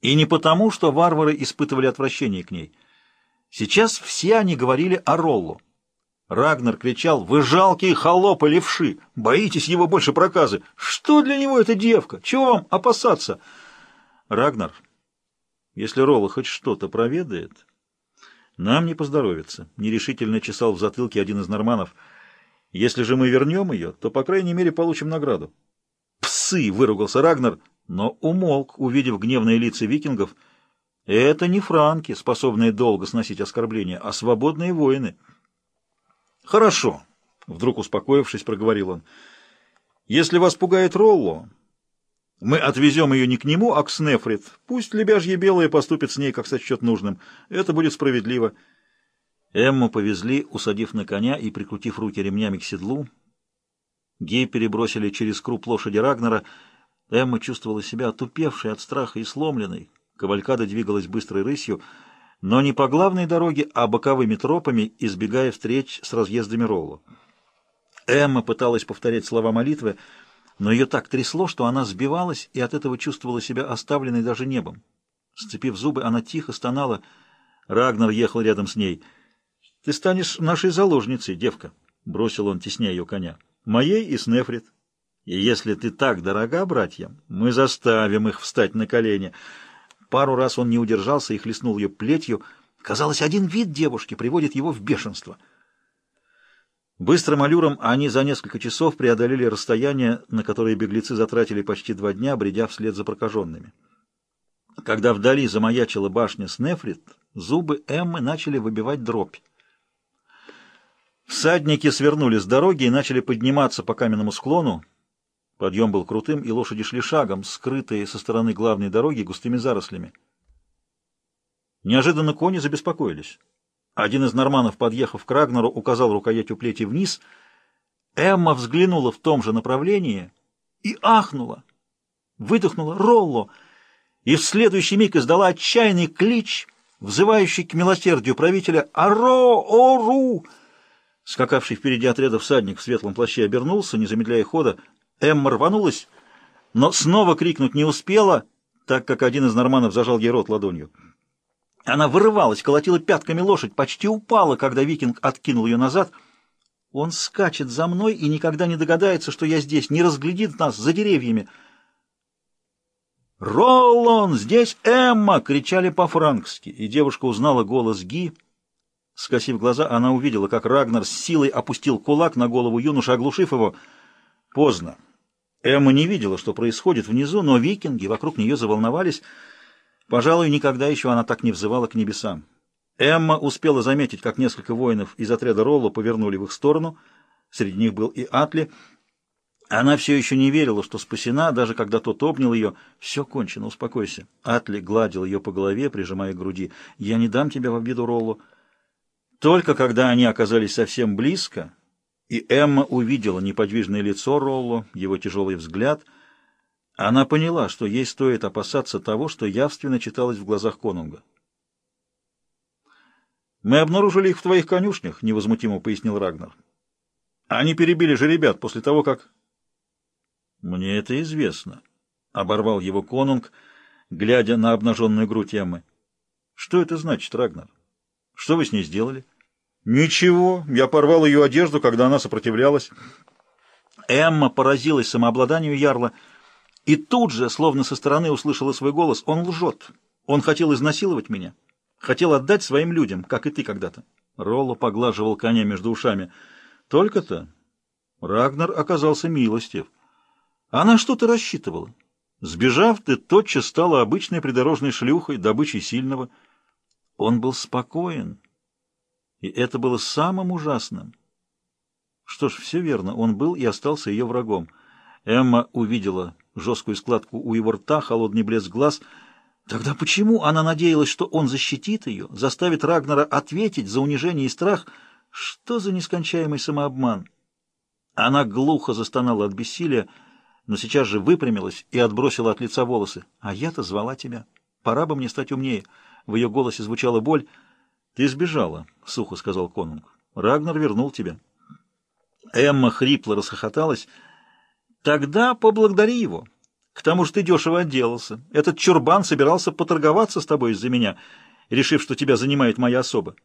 И не потому, что варвары испытывали отвращение к ней. Сейчас все они говорили о Роллу. Рагнар кричал, «Вы жалкие холопы, левши! Боитесь его больше проказы! Что для него эта девка? Чего вам опасаться?» «Рагнар, если Ролла хоть что-то проведает, нам не поздоровится», — нерешительно чесал в затылке один из норманов. «Если же мы вернем ее, то, по крайней мере, получим награду». «Псы!» — выругался Рагнар, но умолк, увидев гневные лица викингов. «Это не франки, способные долго сносить оскорбления, а свободные воины». «Хорошо», — вдруг успокоившись, проговорил он. «Если вас пугает Ролло, мы отвезем ее не к нему, а к Снефрит. Пусть лебяжье белое поступит с ней, как сочтет нужным. Это будет справедливо». Эмму повезли, усадив на коня и прикрутив руки ремнями к седлу. Гей перебросили через круп лошади Рагнера. Эмма чувствовала себя отупевшей от страха и сломленной. Кавалькада двигалась быстрой рысью — но не по главной дороге, а боковыми тропами, избегая встреч с разъездами Роллу. Эмма пыталась повторять слова молитвы, но ее так трясло, что она сбивалась и от этого чувствовала себя оставленной даже небом. Сцепив зубы, она тихо стонала. Рагнар ехал рядом с ней. «Ты станешь нашей заложницей, девка», — бросил он, тесняя ее коня. «Моей и Снефрит. И если ты так дорога братьям, мы заставим их встать на колени». Пару раз он не удержался и хлестнул ее плетью. Казалось, один вид девушки приводит его в бешенство. Быстрым аллюром они за несколько часов преодолели расстояние, на которое беглецы затратили почти два дня, бредя вслед за прокаженными. Когда вдали замаячила башня Снефрит, зубы Эммы начали выбивать дробь. Всадники свернули с дороги и начали подниматься по каменному склону. Подъем был крутым, и лошади шли шагом, скрытые со стороны главной дороги густыми зарослями. Неожиданно кони забеспокоились. Один из норманов, подъехав к Рагнару, указал рукоятью плети вниз. Эмма взглянула в том же направлении и ахнула. Выдохнула «Ролло!» и в следующий миг издала отчаянный клич, взывающий к милосердию правителя «Аро! Ору!» Скакавший впереди отряда всадник в светлом плаще обернулся, не замедляя хода, Эмма рванулась, но снова крикнуть не успела, так как один из норманов зажал ей рот ладонью. Она вырывалась, колотила пятками лошадь, почти упала, когда викинг откинул ее назад. Он скачет за мной и никогда не догадается, что я здесь, не разглядит нас за деревьями. «Роллон! Здесь Эмма!» — кричали по-франкски, и девушка узнала голос Ги. Скосив глаза, она увидела, как Рагнар с силой опустил кулак на голову юноши, оглушив его. Поздно. Эмма не видела, что происходит внизу, но викинги вокруг нее заволновались. Пожалуй, никогда еще она так не взывала к небесам. Эмма успела заметить, как несколько воинов из отряда Ролла повернули в их сторону. Среди них был и Атли. Она все еще не верила, что спасена, даже когда тот обнял ее. «Все кончено, успокойся». Атли гладил ее по голове, прижимая к груди. «Я не дам тебя в обиду Роллу». Только когда они оказались совсем близко, и Эмма увидела неподвижное лицо Ролло, его тяжелый взгляд. Она поняла, что ей стоит опасаться того, что явственно читалось в глазах конунга. «Мы обнаружили их в твоих конюшнях», — невозмутимо пояснил Рагнар. «Они перебили же ребят после того, как...» «Мне это известно», — оборвал его конунг, глядя на обнаженную грудь Эммы. «Что это значит, Рагнар? Что вы с ней сделали?» «Ничего, я порвал ее одежду, когда она сопротивлялась». Эмма поразилась самообладанию Ярла и тут же, словно со стороны, услышала свой голос. «Он лжет. Он хотел изнасиловать меня. Хотел отдать своим людям, как и ты когда-то». Ролло поглаживал коня между ушами. «Только-то...» Рагнар оказался милостив. Она что-то рассчитывала. Сбежав, ты тотчас стала обычной придорожной шлюхой, добычей сильного. Он был спокоен и это было самым ужасным. Что ж, все верно, он был и остался ее врагом. Эмма увидела жесткую складку у его рта, холодный блеск глаз. Тогда почему она надеялась, что он защитит ее, заставит Рагнара ответить за унижение и страх? Что за нескончаемый самообман? Она глухо застонала от бессилия, но сейчас же выпрямилась и отбросила от лица волосы. «А я-то звала тебя. Пора бы мне стать умнее». В ее голосе звучала боль — «Ты сбежала», — сухо сказал конунг. «Рагнар вернул тебя». Эмма хрипло расхохоталась. «Тогда поблагодари его. К тому же ты дешево отделался. Этот чурбан собирался поторговаться с тобой из-за меня, решив, что тебя занимает моя особа.